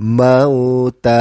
mauta.